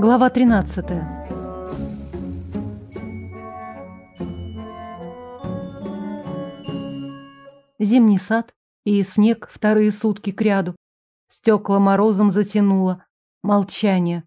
Глава 13. Зимний сад и снег вторые сутки кряду. Стекла морозом затянуло. Молчание.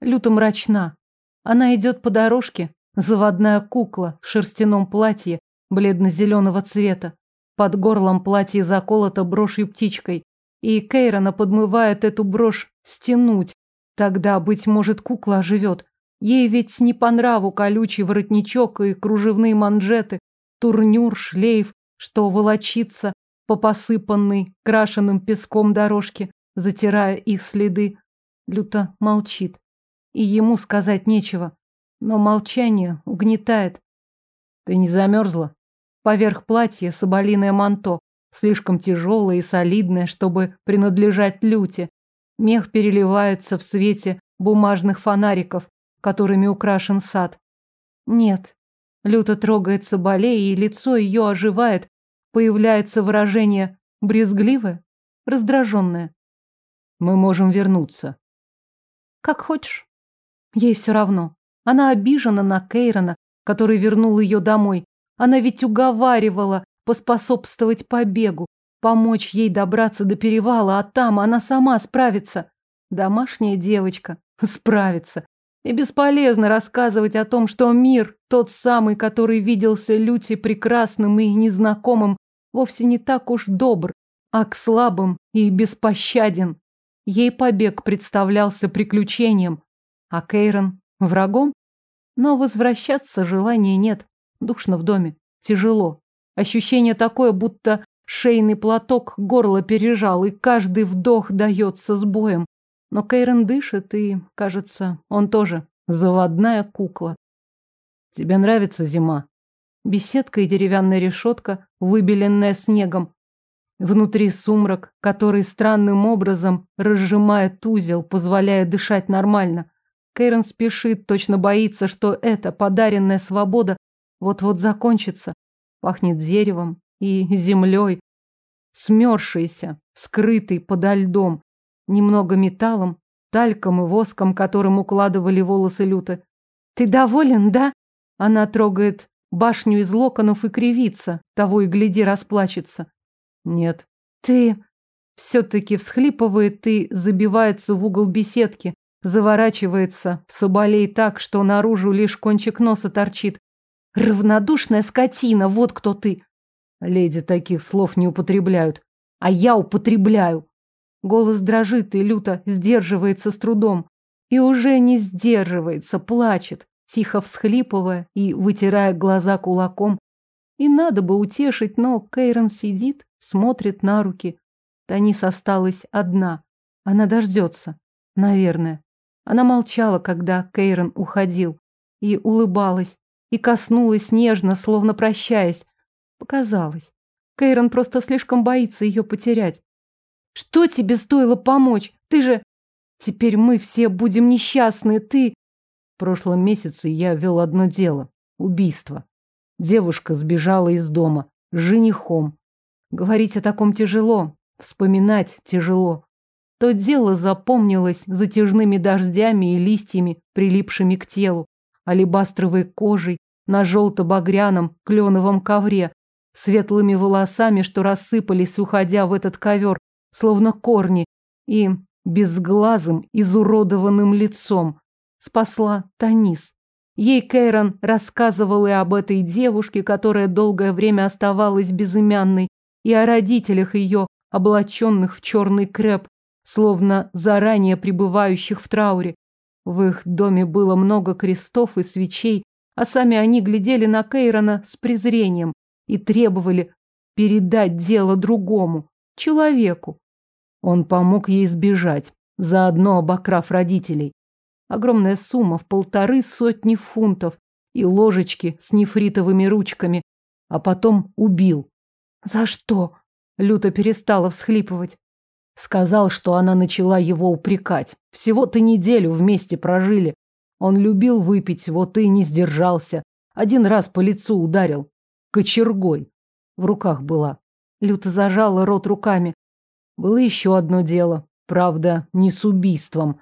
Люто мрачна. Она идет по дорожке, заводная кукла в шерстяном платье бледно-зеленого цвета. Под горлом платье заколото брошью птичкой. И Кейрона подмывает эту брошь стянуть, Тогда, быть может, кукла оживет. Ей ведь не по нраву колючий воротничок и кружевные манжеты, турнюр, шлейф, что волочится по посыпанной крашеным песком дорожке, затирая их следы. Люто молчит. И ему сказать нечего. Но молчание угнетает. Ты не замерзла? Поверх платья соболиное манто, слишком тяжелое и солидное, чтобы принадлежать люте. Мех переливается в свете бумажных фонариков, которыми украшен сад. Нет. Люто трогает Соболей, и лицо ее оживает. Появляется выражение брезгливое, раздраженное. Мы можем вернуться. Как хочешь. Ей все равно. Она обижена на Кейрона, который вернул ее домой. Она ведь уговаривала поспособствовать побегу, помочь ей добраться до перевала, а там она сама справится. Домашняя девочка справится. И бесполезно рассказывать о том, что мир, тот самый, который виделся Люте прекрасным и незнакомым, вовсе не так уж добр, а к слабым и беспощаден. Ей побег представлялся приключением, а Кейрон – врагом. Но возвращаться желания нет. Душно в доме, тяжело. Ощущение такое, будто Шейный платок горло пережал, и каждый вдох дается с боем. Но Кейрон дышит, и, кажется, он тоже заводная кукла. Тебе нравится зима? Беседка и деревянная решетка, выбеленная снегом. Внутри сумрак, который странным образом разжимает узел, позволяя дышать нормально. Кейрон спешит, точно боится, что эта подаренная свобода вот-вот закончится. Пахнет деревом, и землей, смерзшийся, скрытый подо льдом, немного металлом, тальком и воском, которым укладывали волосы люты. «Ты доволен, да?» Она трогает башню из локонов и кривится, того и гляди расплачется. «Нет». «Ты...» Все-таки всхлипывает и забивается в угол беседки, заворачивается в соболей так, что наружу лишь кончик носа торчит. «Равнодушная скотина, вот кто ты!» Леди таких слов не употребляют. А я употребляю. Голос дрожит и люто сдерживается с трудом. И уже не сдерживается, плачет, тихо всхлипывая и вытирая глаза кулаком. И надо бы утешить, но Кейрон сидит, смотрит на руки. Танис осталась одна. Она дождется. Наверное. Она молчала, когда Кейрон уходил. И улыбалась. И коснулась нежно, словно прощаясь. Показалось. Кейрон просто слишком боится ее потерять. Что тебе стоило помочь? Ты же... Теперь мы все будем несчастны, ты... В прошлом месяце я вел одно дело. Убийство. Девушка сбежала из дома. С женихом. Говорить о таком тяжело. Вспоминать тяжело. То дело запомнилось затяжными дождями и листьями, прилипшими к телу, алебастровой кожей, на желто-багряном кленовом ковре, светлыми волосами, что рассыпались, уходя в этот ковер, словно корни, и безглазым, изуродованным лицом. Спасла Танис. Ей Кейрон рассказывал и об этой девушке, которая долгое время оставалась безымянной, и о родителях ее, облаченных в черный креп, словно заранее пребывающих в трауре. В их доме было много крестов и свечей, а сами они глядели на Кейрона с презрением, и требовали передать дело другому, человеку. Он помог ей сбежать, заодно обокрав родителей. Огромная сумма в полторы сотни фунтов и ложечки с нефритовыми ручками, а потом убил. За что? Люто перестала всхлипывать. Сказал, что она начала его упрекать. Всего-то неделю вместе прожили. Он любил выпить, вот и не сдержался. Один раз по лицу ударил кочергой. В руках была. Люто зажала рот руками. Было еще одно дело. Правда, не с убийством.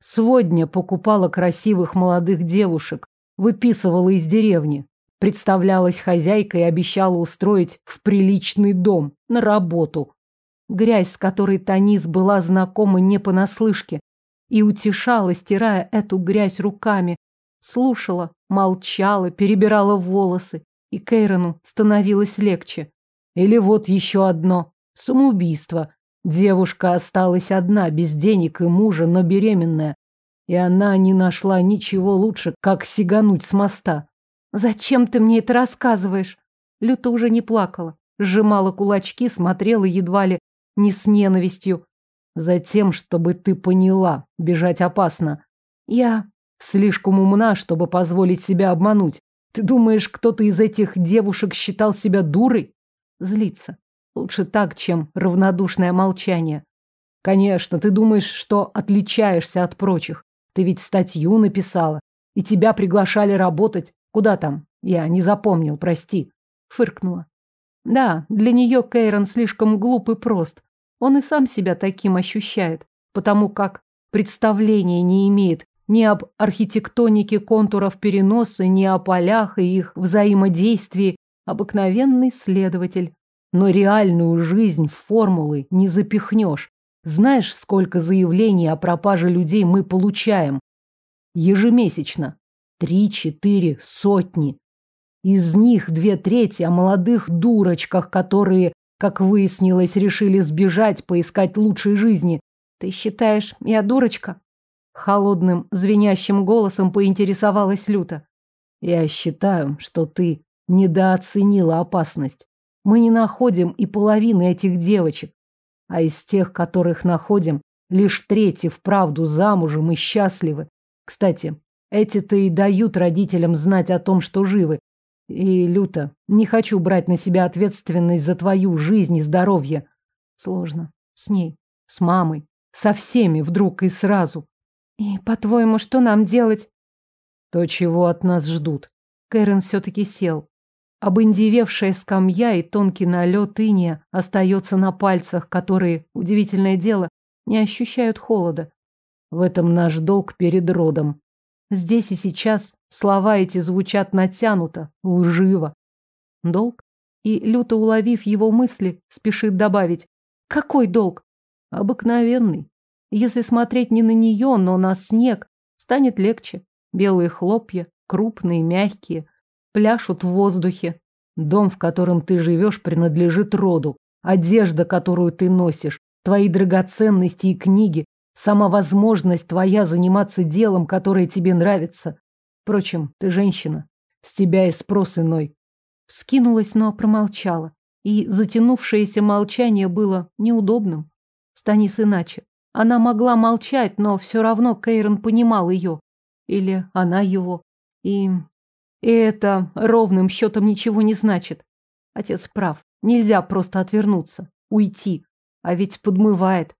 Сегодня покупала красивых молодых девушек, выписывала из деревни. Представлялась хозяйкой и обещала устроить в приличный дом, на работу. Грязь, с которой Танис была знакома не понаслышке, и утешала, стирая эту грязь руками. Слушала, молчала, перебирала волосы, и Кейрону становилось легче. Или вот еще одно – самоубийство. Девушка осталась одна, без денег и мужа, но беременная. И она не нашла ничего лучше, как сигануть с моста. «Зачем ты мне это рассказываешь?» Люта уже не плакала, сжимала кулачки, смотрела едва ли не с ненавистью. «Затем, чтобы ты поняла, бежать опасно. Я слишком умна, чтобы позволить себя обмануть. Ты думаешь, кто-то из этих девушек считал себя дурой? Злиться. Лучше так, чем равнодушное молчание. Конечно, ты думаешь, что отличаешься от прочих. Ты ведь статью написала, и тебя приглашали работать. Куда там? Я не запомнил, прости. Фыркнула. Да, для нее Кейрон слишком глуп и прост. Он и сам себя таким ощущает, потому как представления не имеет ни об архитектонике контуров переноса, ни о полях и их взаимодействии. Обыкновенный следователь. Но реальную жизнь в формулы не запихнешь. Знаешь, сколько заявлений о пропаже людей мы получаем? Ежемесячно. Три-четыре сотни. Из них две трети о молодых дурочках, которые, как выяснилось, решили сбежать, поискать лучшей жизни. Ты считаешь, я дурочка? Холодным, звенящим голосом поинтересовалась Люта. Я считаю, что ты недооценила опасность. Мы не находим и половины этих девочек. А из тех, которых находим, лишь трети вправду замужем и счастливы. Кстати, эти-то и дают родителям знать о том, что живы. И, Люта, не хочу брать на себя ответственность за твою жизнь и здоровье. Сложно. С ней, с мамой, со всеми вдруг и сразу. И, по-твоему, что нам делать? То, чего от нас ждут. Кэрен все-таки сел. Обындевевшая скамья и тонкий налет иния остается на пальцах, которые, удивительное дело, не ощущают холода. В этом наш долг перед родом. Здесь и сейчас слова эти звучат натянуто, лживо. Долг? И, люто уловив его мысли, спешит добавить. Какой долг? Обыкновенный. Если смотреть не на нее, но на снег, станет легче. Белые хлопья, крупные, мягкие – пляшут в воздухе. Дом, в котором ты живешь, принадлежит роду. Одежда, которую ты носишь, твои драгоценности и книги, сама возможность твоя заниматься делом, которое тебе нравится. Впрочем, ты женщина. С тебя и спрос иной. Вскинулась, но промолчала. И затянувшееся молчание было неудобным. Станис иначе. Она могла молчать, но все равно Кейрон понимал ее. Или она его. И и это ровным счетом ничего не значит. Отец прав. Нельзя просто отвернуться, уйти. А ведь подмывает.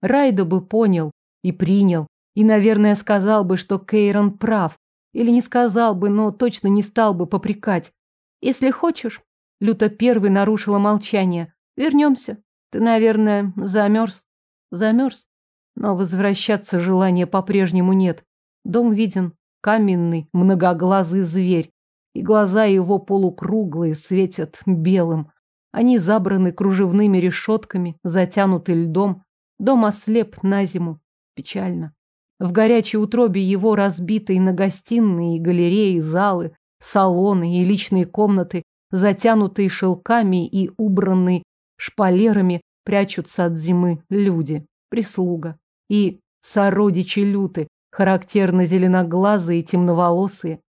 Райда бы понял и принял. И, наверное, сказал бы, что Кейрон прав. Или не сказал бы, но точно не стал бы попрекать. Если хочешь, Люта первый нарушила молчание. Вернемся. Ты, наверное, замерз. Замерз. Но возвращаться желания по-прежнему нет. Дом виден, каменный, многоглазый зверь, и глаза его полукруглые светят белым. Они забраны кружевными решетками, затянуты льдом. Дом ослеп на зиму. Печально. В горячей утробе его разбитые на гостиные, галереи, залы, салоны и личные комнаты, затянутые шелками и убранные шпалерами, прячутся от зимы люди, прислуга и сородичи люты, характерно зеленоглазые и темноволосые,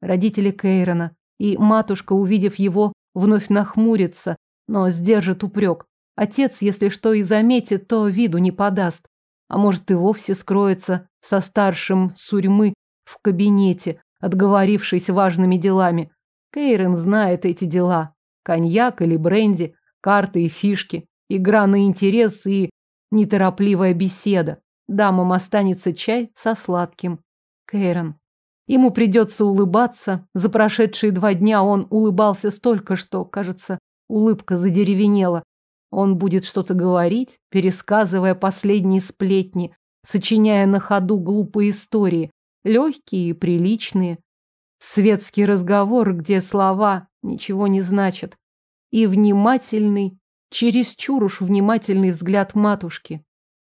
родители Кейрона, и матушка, увидев его, вновь нахмурится, но сдержит упрек. Отец, если что и заметит, то виду не подаст. А может и вовсе скроется со старшим сурьмы в кабинете, отговорившись важными делами. Кейрон знает эти дела. Коньяк или бренди, карты и фишки, игра на интерес и неторопливая беседа. Дамам останется чай со сладким. Кейрон. Ему придется улыбаться. За прошедшие два дня он улыбался столько, что, кажется, улыбка задеревенела. Он будет что-то говорить, пересказывая последние сплетни, сочиняя на ходу глупые истории, легкие и приличные. Светский разговор, где слова ничего не значат. И внимательный, чересчур уж внимательный взгляд матушки.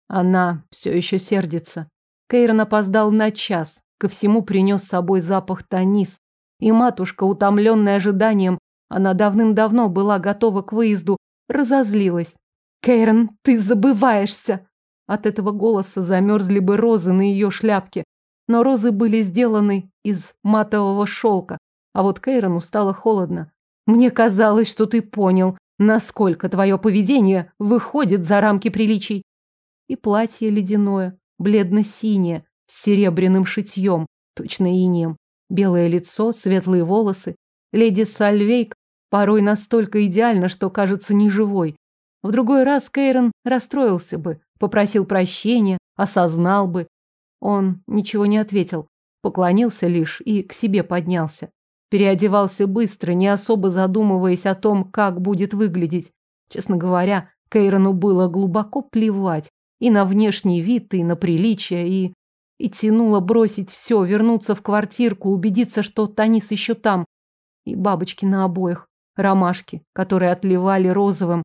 Она все еще сердится. Кейрон опоздал на час, ко всему принес с собой запах танис. И матушка, утомленная ожиданием, она давным-давно была готова к выезду, разозлилась. «Кейрон, ты забываешься!» От этого голоса замерзли бы розы на ее шляпке. Но розы были сделаны из матового шелка, а вот Кейрону стало холодно. «Мне казалось, что ты понял, насколько твое поведение выходит за рамки приличий». И платье ледяное, бледно-синее, с серебряным шитьем, точно инеем. Белое лицо, светлые волосы. Леди Сальвейк порой настолько идеально, что кажется неживой. В другой раз Кейрон расстроился бы, попросил прощения, осознал бы. Он ничего не ответил, поклонился лишь и к себе поднялся. Переодевался быстро, не особо задумываясь о том, как будет выглядеть. Честно говоря, Кейрону было глубоко плевать и на внешний вид, и на приличие, и... И тянуло бросить все, вернуться в квартирку, убедиться, что Танис еще там. И бабочки на обоих, ромашки, которые отливали розовым,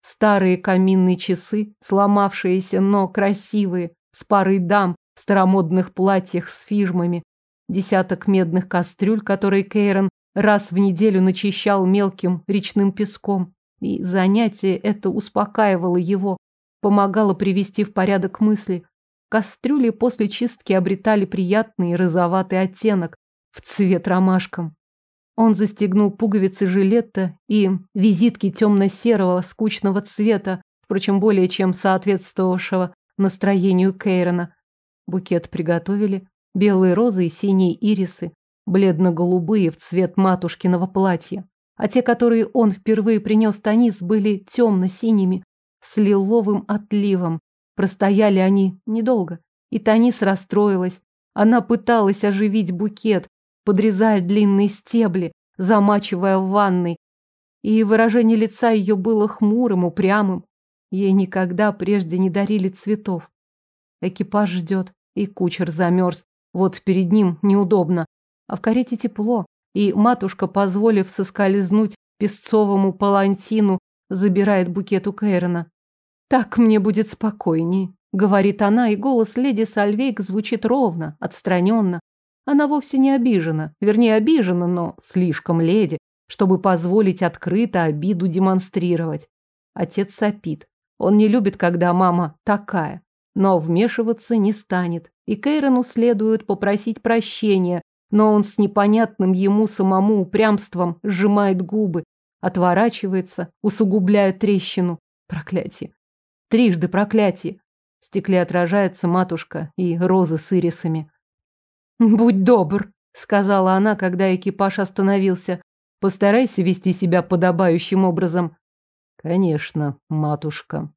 Старые каминные часы, сломавшиеся, но красивые, с парой дам в старомодных платьях с фижмами, десяток медных кастрюль, которые Кейрон раз в неделю начищал мелким речным песком. И занятие это успокаивало его, помогало привести в порядок мысли. Кастрюли после чистки обретали приятный розоватый оттенок в цвет ромашкам. Он застегнул пуговицы жилета и визитки темно-серого скучного цвета, впрочем, более чем соответствовавшего настроению Кейрона. Букет приготовили, белые розы и синие ирисы, бледно-голубые в цвет матушкиного платья. А те, которые он впервые принес Танис, были темно-синими, с лиловым отливом. Простояли они недолго, и Танис расстроилась. Она пыталась оживить букет, подрезая длинные стебли, замачивая в ванной. И выражение лица ее было хмурым, упрямым. Ей никогда прежде не дарили цветов. Экипаж ждет, и кучер замерз. Вот перед ним неудобно. А в карете тепло, и матушка, позволив соскользнуть песцовому палантину, забирает букет у Кейрона. «Так мне будет спокойней», — говорит она, и голос леди Сальвейк звучит ровно, отстраненно, она вовсе не обижена, вернее обижена, но слишком леди, чтобы позволить открыто обиду демонстрировать. Отец сопит. Он не любит, когда мама такая, но вмешиваться не станет. И Кейрону следует попросить прощения, но он с непонятным ему самому упрямством сжимает губы, отворачивается, усугубляя трещину. Проклятие. Трижды проклятие. В стекле отражается матушка и розы с ирисами. «Будь добр», — сказала она, когда экипаж остановился. «Постарайся вести себя подобающим образом». «Конечно, матушка».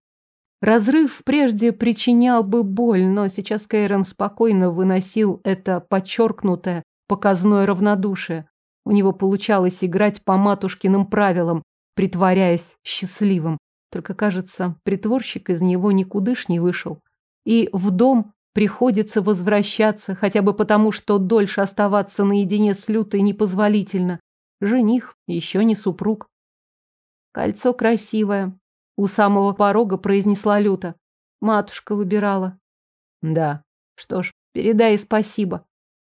Разрыв прежде причинял бы боль, но сейчас Кейрон спокойно выносил это подчеркнутое, показное равнодушие. У него получалось играть по матушкиным правилам, притворяясь счастливым. Только, кажется, притворщик из него никудышний вышел. И в дом Приходится возвращаться, хотя бы потому, что дольше оставаться наедине с Лютой непозволительно. Жених, еще не супруг. Кольцо красивое. У самого порога произнесла Люта. Матушка выбирала. Да. Что ж, передай спасибо.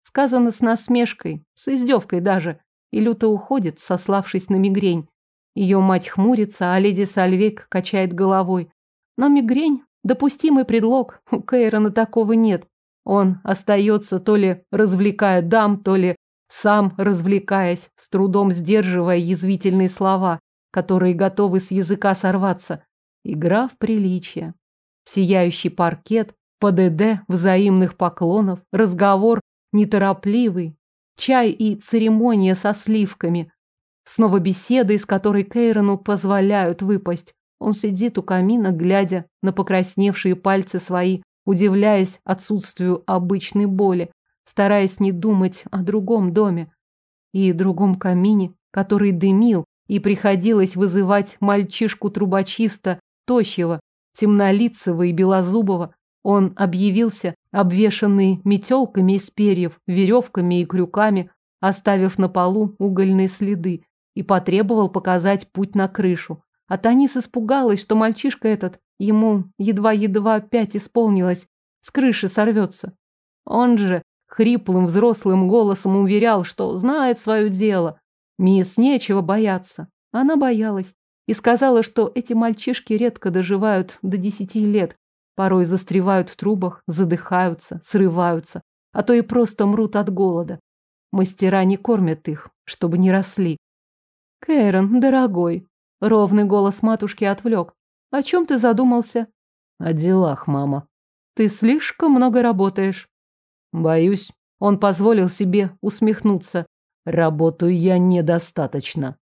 Сказано с насмешкой, с издевкой даже. И Люта уходит, сославшись на мигрень. Ее мать хмурится, а леди Сальвейк качает головой. Но мигрень Допустимый предлог, у Кейрона такого нет. Он остается то ли развлекая дам, то ли сам развлекаясь, с трудом сдерживая язвительные слова, которые готовы с языка сорваться. Игра в приличие. Сияющий паркет, ПДД взаимных поклонов, разговор неторопливый, чай и церемония со сливками. Снова беседа, из которой Кейрону позволяют выпасть. Он сидит у камина, глядя на покрасневшие пальцы свои, удивляясь отсутствию обычной боли, стараясь не думать о другом доме и другом камине, который дымил, и приходилось вызывать мальчишку-трубочиста, тощего, темнолицего и белозубого. Он объявился, обвешанный метелками из перьев, веревками и крюками, оставив на полу угольные следы, и потребовал показать путь на крышу. А Танис испугалась, что мальчишка этот, ему едва-едва пять исполнилось, с крыши сорвется. Он же хриплым взрослым голосом уверял, что знает свое дело. Мисс нечего бояться. Она боялась и сказала, что эти мальчишки редко доживают до десяти лет, порой застревают в трубах, задыхаются, срываются, а то и просто мрут от голода. Мастера не кормят их, чтобы не росли. Кэрон, дорогой, ровный голос матушки отвлек. О чем ты задумался? О делах, мама. Ты слишком много работаешь. Боюсь, он позволил себе усмехнуться. Работаю я недостаточно.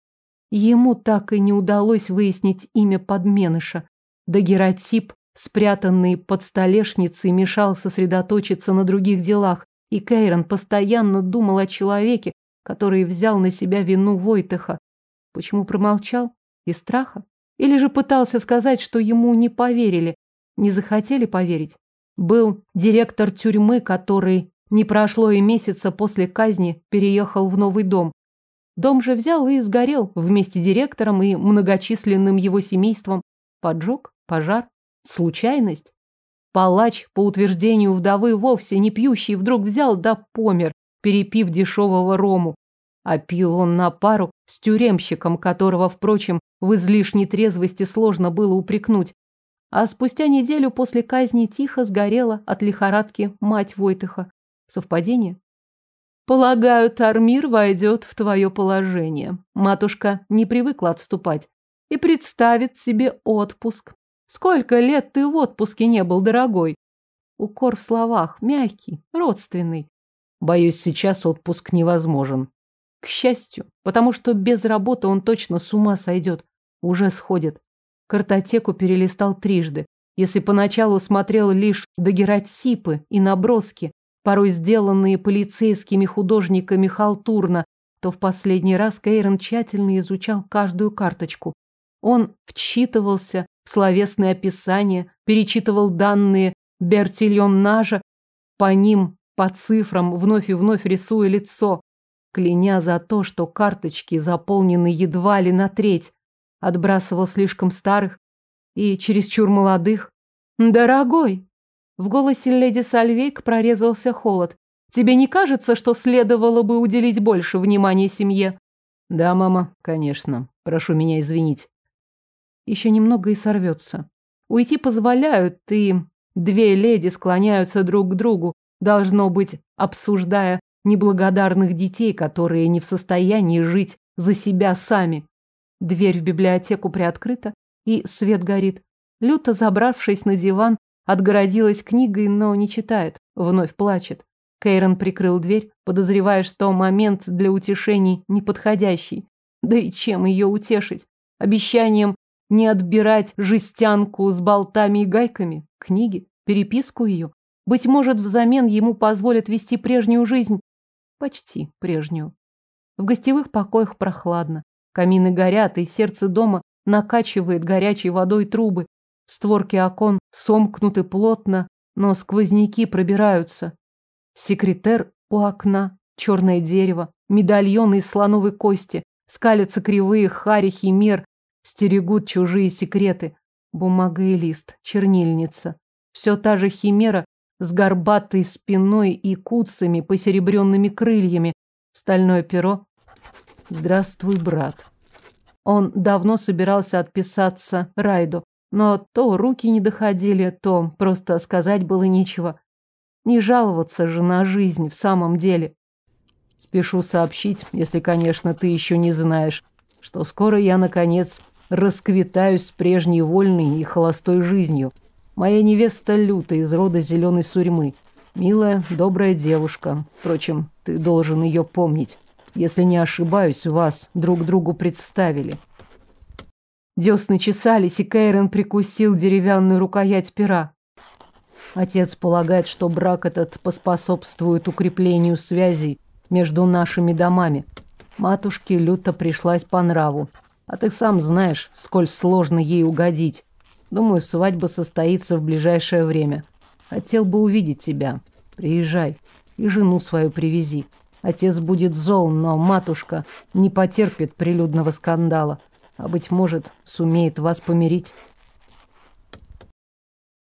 Ему так и не удалось выяснить имя подменыша. Дагеротип, спрятанный под столешницей, мешал сосредоточиться на других делах, и Кейрон постоянно думал о человеке, который взял на себя вину Войтеха. Почему промолчал? Из страха? Или же пытался сказать, что ему не поверили, не захотели поверить? Был директор тюрьмы, который не прошло и месяца после казни переехал в новый дом. Дом же взял и сгорел вместе с директором и многочисленным его семейством. Поджог, пожар, случайность. Палач, по утверждению вдовы, вовсе не пьющий, вдруг взял да помер, перепив дешевого рому. А пил он на пару с тюремщиком, которого, впрочем, в излишней трезвости сложно было упрекнуть. А спустя неделю после казни тихо сгорела от лихорадки мать Войтыха. Совпадение? Полагаю, Тармир войдет в твое положение. Матушка не привыкла отступать и представит себе отпуск. Сколько лет ты в отпуске не был, дорогой? Укор в словах, мягкий, родственный. Боюсь, сейчас отпуск невозможен. К счастью, потому что без работы он точно с ума сойдет. Уже сходит. Картотеку перелистал трижды. Если поначалу смотрел лишь дагеротипы и наброски, порой сделанные полицейскими художниками халтурно, то в последний раз Кейрон тщательно изучал каждую карточку. Он вчитывался в словесные описания, перечитывал данные Бертильон-Нажа, по ним, по цифрам, вновь и вновь рисуя лицо, кляня за то, что карточки заполнены едва ли на треть, отбрасывал слишком старых и чересчур молодых. «Дорогой!» В голосе леди Сальвейк прорезался холод. «Тебе не кажется, что следовало бы уделить больше внимания семье?» «Да, мама, конечно. Прошу меня извинить». Еще немного и сорвется. Уйти позволяют, и две леди склоняются друг к другу, должно быть, обсуждая неблагодарных детей, которые не в состоянии жить за себя сами. Дверь в библиотеку приоткрыта, и свет горит. Люто забравшись на диван, отгородилась книгой, но не читает, вновь плачет. Кейрон прикрыл дверь, подозревая, что момент для утешений неподходящий. Да и чем ее утешить? Обещанием не отбирать жестянку с болтами и гайками? Книги? Переписку ее? Быть может, взамен ему позволят вести прежнюю жизнь, Почти прежнюю. В гостевых покоях прохладно. Камины горят, и сердце дома накачивает горячей водой трубы. Створки окон сомкнуты плотно, но сквозняки пробираются. Секретер у окна, черное дерево, медальоны из слоновой кости, скалятся кривые хари химер, стерегут чужие секреты. Бумага и лист, чернильница. Все та же химера с горбатой спиной и куцами, посеребренными крыльями. Стальное перо. Здравствуй, брат. Он давно собирался отписаться Райду, но то руки не доходили, то просто сказать было нечего. Не жаловаться же на жизнь в самом деле. Спешу сообщить, если, конечно, ты еще не знаешь, что скоро я, наконец, расквитаюсь с прежней вольной и холостой жизнью. Моя невеста Люта из рода зеленой сурьмы. Милая, добрая девушка. Впрочем, ты должен ее помнить. Если не ошибаюсь, вас друг другу представили. Десны чесались, и Кейрон прикусил деревянную рукоять пера. Отец полагает, что брак этот поспособствует укреплению связей между нашими домами. Матушке люто пришлась по нраву. А ты сам знаешь, сколь сложно ей угодить. Думаю, свадьба состоится в ближайшее время. Хотел бы увидеть тебя. Приезжай и жену свою привези. Отец будет зол, но матушка не потерпит прилюдного скандала, а, быть может, сумеет вас помирить.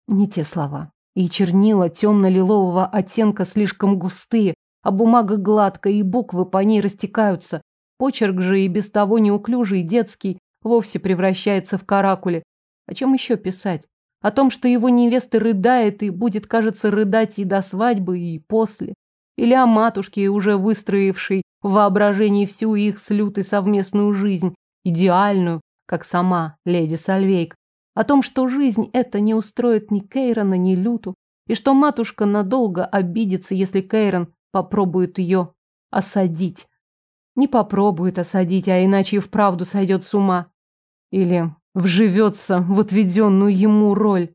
Не те слова. И чернила темно-лилового оттенка слишком густые, а бумага гладкая, и буквы по ней растекаются. Почерк же и без того неуклюжий, детский, вовсе превращается в каракули. О чем еще писать? О том, что его невеста рыдает и будет, кажется, рыдать и до свадьбы, и после. Или о матушке, уже выстроившей в воображении всю их с совместную жизнь, идеальную, как сама леди Сальвейк. О том, что жизнь эта не устроит ни Кейрона, ни Люту, и что матушка надолго обидится, если Кейрон попробует ее осадить. Не попробует осадить, а иначе и вправду сойдет с ума. Или вживется в отведенную ему роль.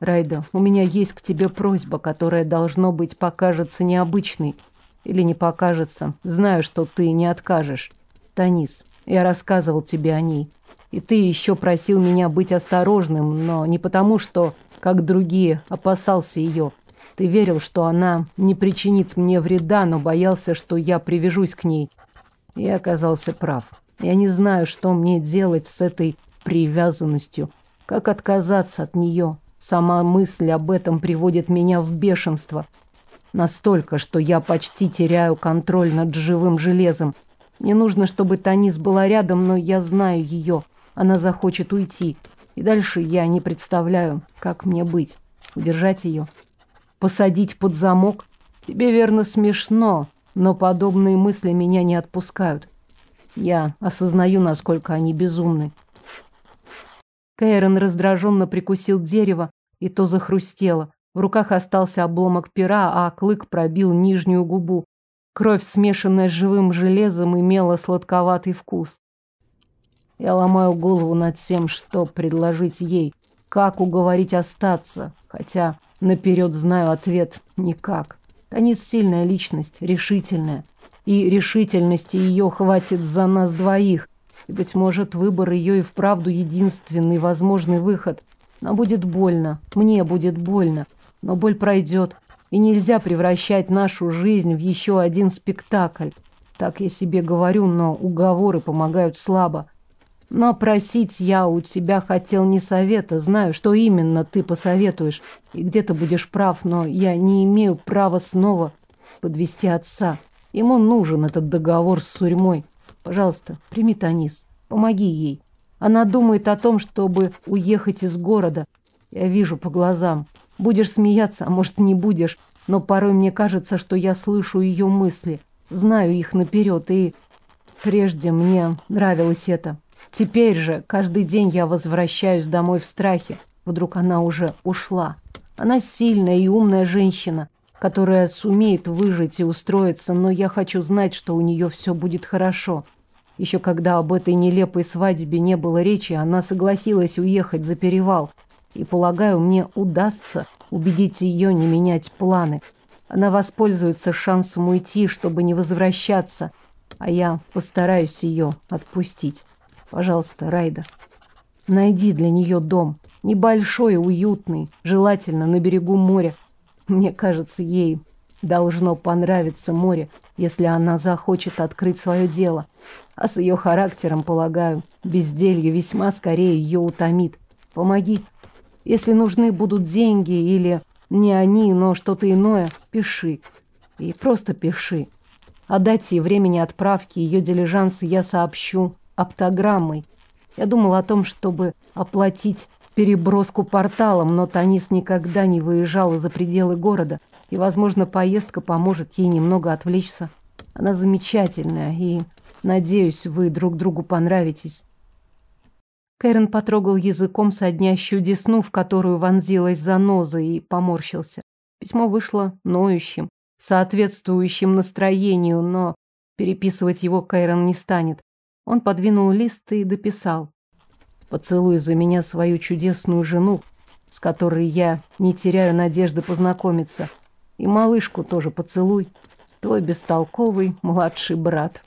Райда, у меня есть к тебе просьба, которая, должно быть, покажется необычной. Или не покажется. Знаю, что ты не откажешь. Танис, я рассказывал тебе о ней. И ты еще просил меня быть осторожным, но не потому, что, как другие, опасался ее. Ты верил, что она не причинит мне вреда, но боялся, что я привяжусь к ней. Я оказался прав. Я не знаю, что мне делать с этой привязанностью. Как отказаться от нее? Сама мысль об этом приводит меня в бешенство. Настолько, что я почти теряю контроль над живым железом. Мне нужно, чтобы Танис была рядом, но я знаю ее. Она захочет уйти. И дальше я не представляю, как мне быть. Удержать ее? Посадить под замок? Тебе верно смешно, но подобные мысли меня не отпускают. Я осознаю, насколько они безумны. Кейрон раздраженно прикусил дерево, и то захрустело. В руках остался обломок пера, а клык пробил нижнюю губу. Кровь, смешанная с живым железом, имела сладковатый вкус. Я ломаю голову над тем, что предложить ей, как уговорить остаться, хотя наперед знаю ответ никак. Танис сильная личность, решительная. И решительности ее хватит за нас двоих. И, быть может, выбор ее и вправду единственный возможный выход. Но будет больно, мне будет больно, но боль пройдет. И нельзя превращать нашу жизнь в еще один спектакль. Так я себе говорю, но уговоры помогают слабо. Но просить я у тебя хотел не совета. Знаю, что именно ты посоветуешь. И где ты будешь прав, но я не имею права снова подвести отца. Ему нужен этот договор с сурьмой. Пожалуйста, прими Танис. Помоги ей. Она думает о том, чтобы уехать из города. Я вижу по глазам. Будешь смеяться, а может не будешь. Но порой мне кажется, что я слышу ее мысли. Знаю их наперед. И прежде мне нравилось это. Теперь же каждый день я возвращаюсь домой в страхе. Вдруг она уже ушла. Она сильная и умная женщина, которая сумеет выжить и устроиться, но я хочу знать, что у нее все будет хорошо. Еще когда об этой нелепой свадьбе не было речи, она согласилась уехать за перевал. И, полагаю, мне удастся убедить ее не менять планы. Она воспользуется шансом уйти, чтобы не возвращаться, а я постараюсь ее отпустить. Пожалуйста, Райда, найди для нее дом. Небольшой, уютный, желательно на берегу моря. Мне кажется, ей должно понравиться море, если она захочет открыть свое дело. А с ее характером, полагаю, безделье весьма скорее ее утомит. Помоги. Если нужны будут деньги или не они, но что-то иное, пиши. И просто пиши. О дате и времени отправки ее дилижанса я сообщу оптограммой. Я думал о том, чтобы оплатить переброску порталом, но Танис никогда не выезжала за пределы города, и, возможно, поездка поможет ей немного отвлечься. Она замечательная, и, надеюсь, вы друг другу понравитесь. Кэрен потрогал языком соднящую десну, в которую вонзилась заноза, и поморщился. Письмо вышло ноющим, соответствующим настроению, но переписывать его Кайрон не станет. Он подвинул лист и дописал. «Поцелуй за меня свою чудесную жену, с которой я не теряю надежды познакомиться. И малышку тоже поцелуй. Твой бестолковый младший брат».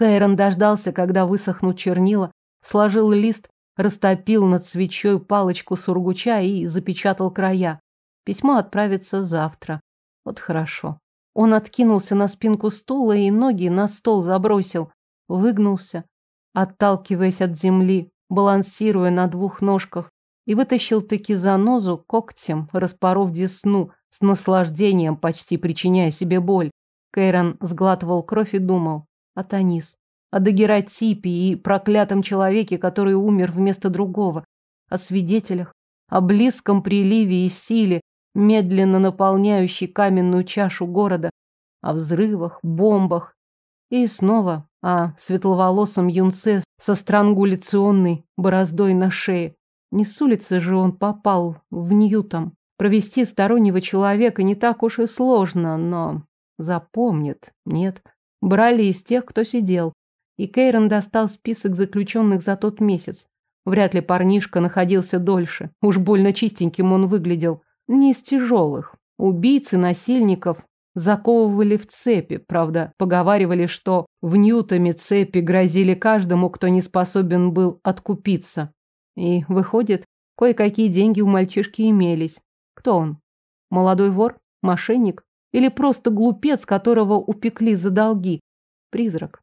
Кайрон дождался, когда высохнут чернила, сложил лист, растопил над свечой палочку сургуча и запечатал края. Письмо отправится завтра. Вот хорошо. Он откинулся на спинку стула и ноги на стол забросил, выгнулся, отталкиваясь от земли, балансируя на двух ножках, и вытащил таки занозу когтем, распоров десну, с наслаждением почти причиняя себе боль. Кейрон сглатывал кровь и думал о Танис, о дагеротипе и проклятом человеке, который умер вместо другого, о свидетелях, о близком приливе и силе, медленно наполняющей каменную чашу города, о взрывах, бомбах и снова о светловолосом юнце со странгуляционной бороздой на шее. Не с улицы же он попал в Ньютом. Провести стороннего человека не так уж и сложно, но запомнит, нет. Брали из тех, кто сидел. И Кейрон достал список заключенных за тот месяц. Вряд ли парнишка находился дольше. Уж больно чистеньким он выглядел. Не из тяжелых. Убийцы, насильников заковывали в цепи. Правда, поговаривали, что в Ньютами цепи грозили каждому, кто не способен был откупиться. И, выходит, кое-какие деньги у мальчишки имелись. Кто он? Молодой вор? Мошенник? Или просто глупец, которого упекли за долги? Призрак.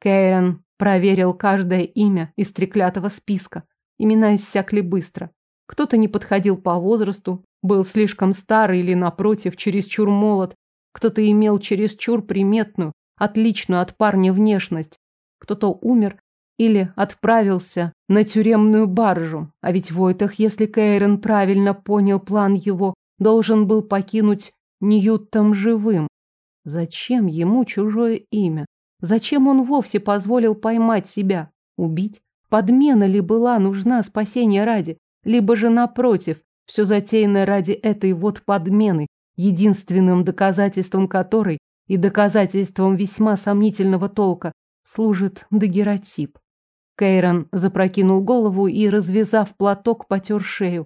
Кейрон проверил каждое имя из треклятого списка. Имена иссякли быстро. Кто-то не подходил по возрасту, был слишком старый или, напротив, чересчур молод. Кто-то имел чересчур приметную, отличную от парня внешность. Кто-то умер или отправился на тюремную баржу. А ведь Войтах, если Кейрон правильно понял план его, должен был покинуть Ньютом живым. Зачем ему чужое имя? Зачем он вовсе позволил поймать себя? Убить? Подмена ли была нужна спасения ради? Либо же, напротив, все затеяно ради этой вот подмены, единственным доказательством которой и доказательством весьма сомнительного толка служит дагеротип. Кейрон запрокинул голову и, развязав платок, потер шею.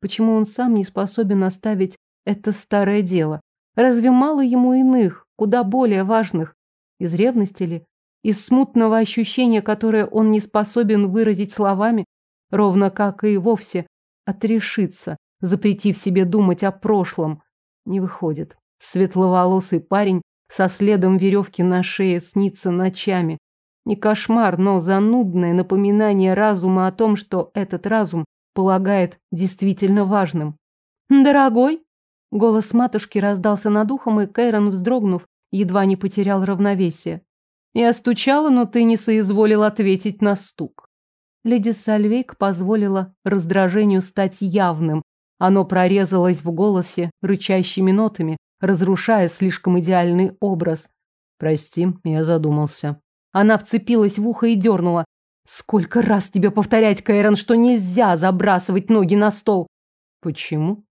Почему он сам не способен оставить это старое дело? Разве мало ему иных, куда более важных? Из ревности ли? Из смутного ощущения, которое он не способен выразить словами? Ровно как и вовсе отрешиться, запретив себе думать о прошлом. Не выходит. Светловолосый парень со следом веревки на шее снится ночами. Не кошмар, но занудное напоминание разума о том, что этот разум полагает действительно важным. «Дорогой!» Голос матушки раздался над ухом, и Кэйрон, вздрогнув, едва не потерял равновесие. Я стучала, но ты не соизволил ответить на стук. Леди Сальвейк позволила раздражению стать явным. Оно прорезалось в голосе рычащими нотами, разрушая слишком идеальный образ. «Прости, я задумался». Она вцепилась в ухо и дернула. Сколько раз тебе повторять, Кайрон, что нельзя забрасывать ноги на стол? Почему?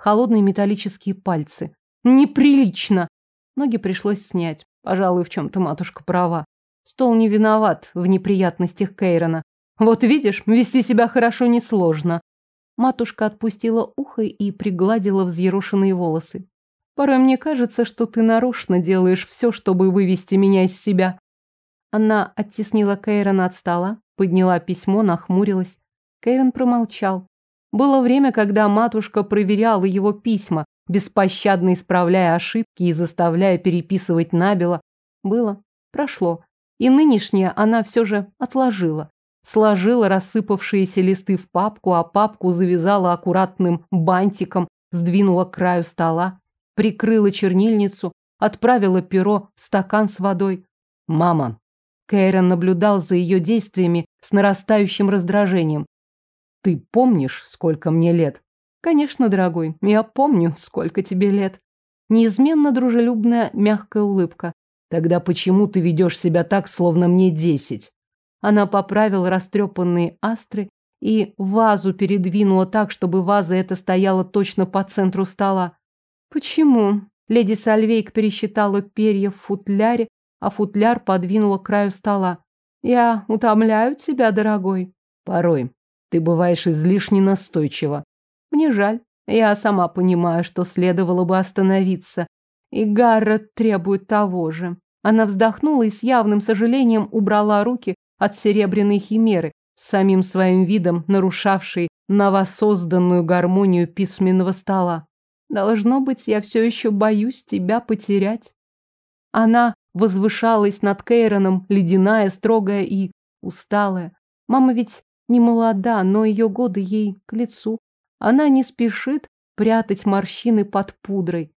Холодные металлические пальцы. Неприлично. Ноги пришлось снять. Пожалуй, в чем-то матушка права. Стол не виноват в неприятностях Кейрона. Вот видишь, вести себя хорошо несложно. Матушка отпустила ухо и пригладила взъерошенные волосы. Порой мне кажется, что ты нарочно делаешь все, чтобы вывести меня из себя. Она оттеснила Кейрона от стола, подняла письмо, нахмурилась. Кейрон промолчал. Было время, когда матушка проверяла его письма, беспощадно исправляя ошибки и заставляя переписывать набело. Было, прошло. И нынешнее она все же отложила. Сложила рассыпавшиеся листы в папку, а папку завязала аккуратным бантиком, сдвинула к краю стола, прикрыла чернильницу, отправила перо в стакан с водой. «Мама, Кэйрон наблюдал за ее действиями с нарастающим раздражением. «Ты помнишь, сколько мне лет?» «Конечно, дорогой, я помню, сколько тебе лет». Неизменно дружелюбная мягкая улыбка. «Тогда почему ты ведешь себя так, словно мне десять?» Она поправила растрепанные астры и вазу передвинула так, чтобы ваза эта стояла точно по центру стола. «Почему?» Леди Сальвейк пересчитала перья в футляре а футляр подвинула к краю стола. «Я утомляю тебя, дорогой?» «Порой. Ты бываешь излишне настойчива». «Мне жаль. Я сама понимаю, что следовало бы остановиться. И Гаррет требует того же». Она вздохнула и с явным сожалением убрала руки от серебряной химеры, самим своим видом нарушавший новосозданную гармонию письменного стола. Должно быть, я все еще боюсь тебя потерять. Она возвышалась над Кейроном, ледяная, строгая и усталая. Мама ведь не молода, но ее годы ей к лицу. Она не спешит прятать морщины под пудрой.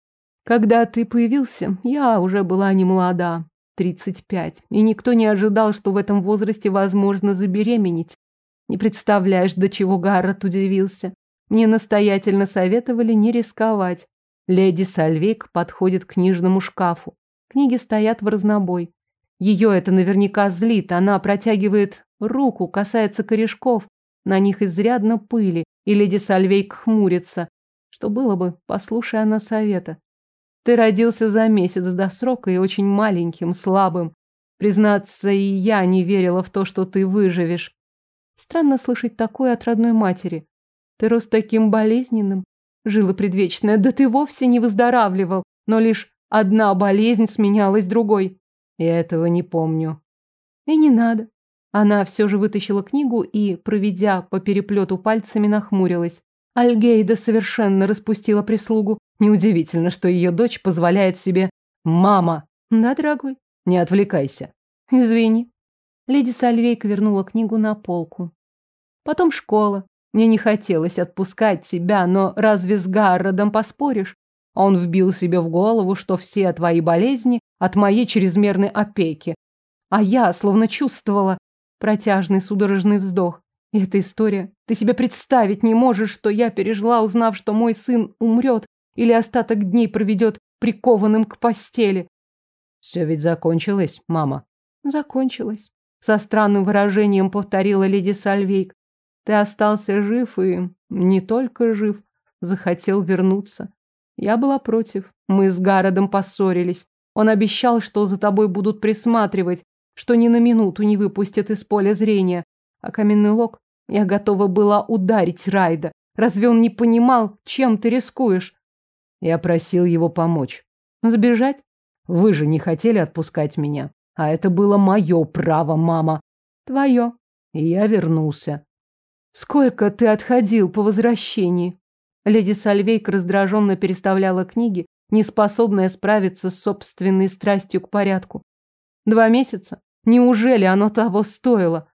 Когда ты появился, я уже была не молода, 35, и никто не ожидал, что в этом возрасте возможно забеременеть. Не представляешь, до чего Гаррет удивился. Мне настоятельно советовали не рисковать. Леди Сальвейк подходит к книжному шкафу. Книги стоят в разнобой. Ее это наверняка злит. Она протягивает руку, касается корешков. На них изрядно пыли, и леди Сальвейк хмурится. Что было бы, послушай она совета. Ты родился за месяц до срока и очень маленьким, слабым. Признаться, и я не верила в то, что ты выживешь. Странно слышать такое от родной матери. Ты рос таким болезненным. Жила предвечная, да ты вовсе не выздоравливал, но лишь одна болезнь сменялась другой. Я этого не помню. И не надо. Она все же вытащила книгу и, проведя по переплету пальцами, нахмурилась. Альгейда совершенно распустила прислугу. Неудивительно, что ее дочь позволяет себе «Мама!» «Да, дорогой?» «Не отвлекайся». «Извини». Леди Сальвейк вернула книгу на полку. Потом школа. Мне не хотелось отпускать тебя, но разве с Гарродом поспоришь? Он вбил себе в голову, что все твои болезни от моей чрезмерной опеки. А я словно чувствовала протяжный судорожный вздох. И эта история. Ты себе представить не можешь, что я пережила, узнав, что мой сын умрет или остаток дней проведет прикованным к постели. Все ведь закончилось, мама. Закончилось. Со странным выражением повторила леди Сальвейк. Ты остался жив и не только жив, захотел вернуться. Я была против. Мы с Гародом поссорились. Он обещал, что за тобой будут присматривать, что ни на минуту не выпустят из поля зрения. А каменный лог я готова была ударить Райда. Разве он не понимал, чем ты рискуешь? Я просил его помочь. Сбежать? Вы же не хотели отпускать меня. А это было мое право, мама. Твое. И я вернулся. Сколько ты отходил по возвращении? Леди Сальвейк раздраженно переставляла книги, неспособная справиться с собственной страстью к порядку. Два месяца? Неужели оно того стоило?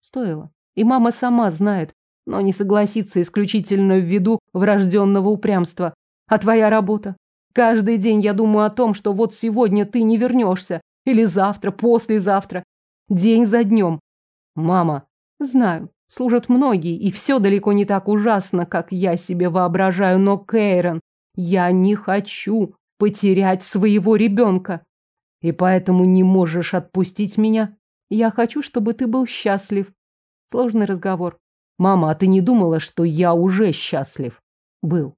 Стоило. И мама сама знает, но не согласится исключительно ввиду врожденного упрямства. А твоя работа? Каждый день я думаю о том, что вот сегодня ты не вернешься. Или завтра, послезавтра. День за днем. Мама. Знаю, служат многие, и все далеко не так ужасно, как я себе воображаю, но, Кейрон, я не хочу потерять своего ребенка. И поэтому не можешь отпустить меня? Я хочу, чтобы ты был счастлив. Сложный разговор. Мама, а ты не думала, что я уже счастлив? Был.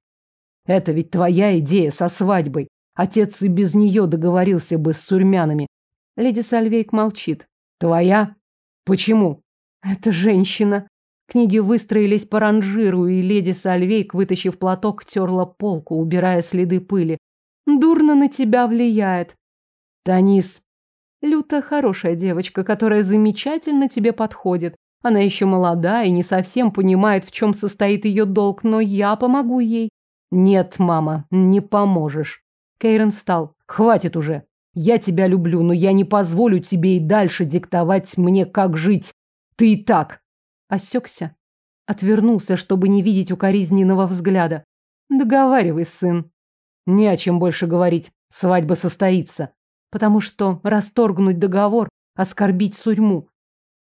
Это ведь твоя идея со свадьбой. Отец и без нее договорился бы с сурмянами. Леди Сальвейк молчит. Твоя? Почему? Это женщина. Книги выстроились по ранжиру, и леди Сальвейк, вытащив платок, терла полку, убирая следы пыли. Дурно на тебя влияет. Танис. Люта хорошая девочка, которая замечательно тебе подходит. Она еще молода и не совсем понимает, в чем состоит ее долг, но я помогу ей. Нет, мама, не поможешь. Кейрон встал. Хватит уже. Я тебя люблю, но я не позволю тебе и дальше диктовать мне, как жить. Ты и так. Осекся. Отвернулся, чтобы не видеть укоризненного взгляда. Договаривай, сын. Не о чем больше говорить. Свадьба состоится. Потому что расторгнуть договор, оскорбить сурьму.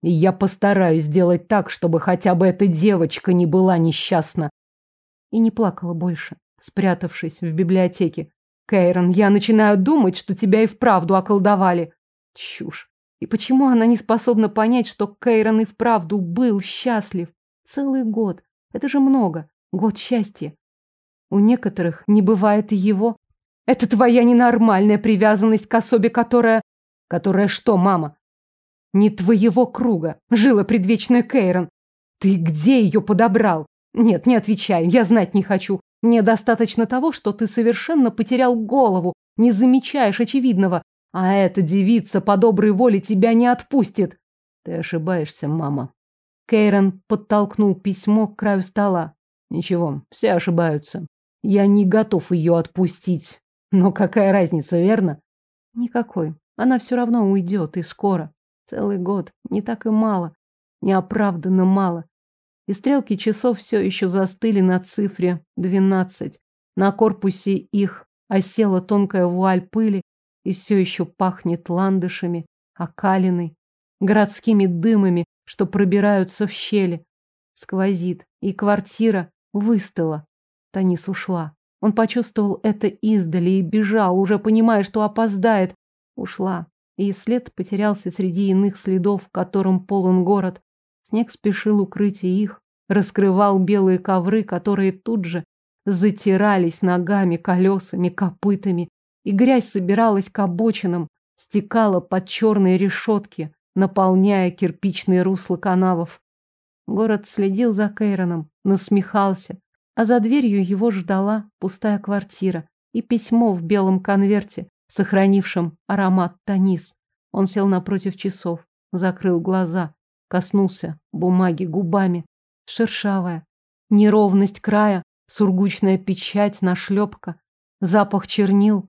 И я постараюсь сделать так, чтобы хотя бы эта девочка не была несчастна. И не плакала больше, спрятавшись в библиотеке. Кейрон, я начинаю думать, что тебя и вправду околдовали. Чушь. И почему она не способна понять, что Кейрон и вправду был счастлив? Целый год. Это же много. Год счастья. У некоторых не бывает и его. Это твоя ненормальная привязанность к особе, которая... Которая что, мама? Не твоего круга. Жила предвечная Кейрон. Ты где ее подобрал? Нет, не отвечай, я знать не хочу. Мне достаточно того, что ты совершенно потерял голову, не замечаешь очевидного. А эта девица по доброй воле тебя не отпустит. Ты ошибаешься, мама. Кейрон подтолкнул письмо к краю стола. Ничего, все ошибаются. Я не готов ее отпустить. Но какая разница, верно? Никакой. Она все равно уйдет, и скоро. Целый год. Не так и мало. Неоправданно мало. И стрелки часов все еще застыли на цифре двенадцать. На корпусе их осела тонкая вуаль пыли, и все еще пахнет ландышами, окалиной, городскими дымами, что пробираются в щели. Сквозит, и квартира выстыла. Танис ушла. Он почувствовал это издали и бежал, уже понимая, что опоздает. Ушла. И след потерялся среди иных следов, которым полон город. Снег спешил укрыть их, раскрывал белые ковры, которые тут же затирались ногами, колесами, копытами, и грязь собиралась к обочинам, стекала под черные решетки, наполняя кирпичные русла канавов. Город следил за Кейроном, насмехался, а за дверью его ждала пустая квартира и письмо в белом конверте, сохранившем аромат танис. Он сел напротив часов, закрыл глаза, коснулся бумаги губами. Шершавая, неровность края, сургучная печать, нашлепка, запах чернил.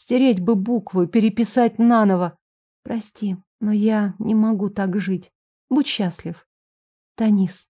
Стереть бы буквы, переписать наново. Прости, но я не могу так жить. Будь счастлив. Танис.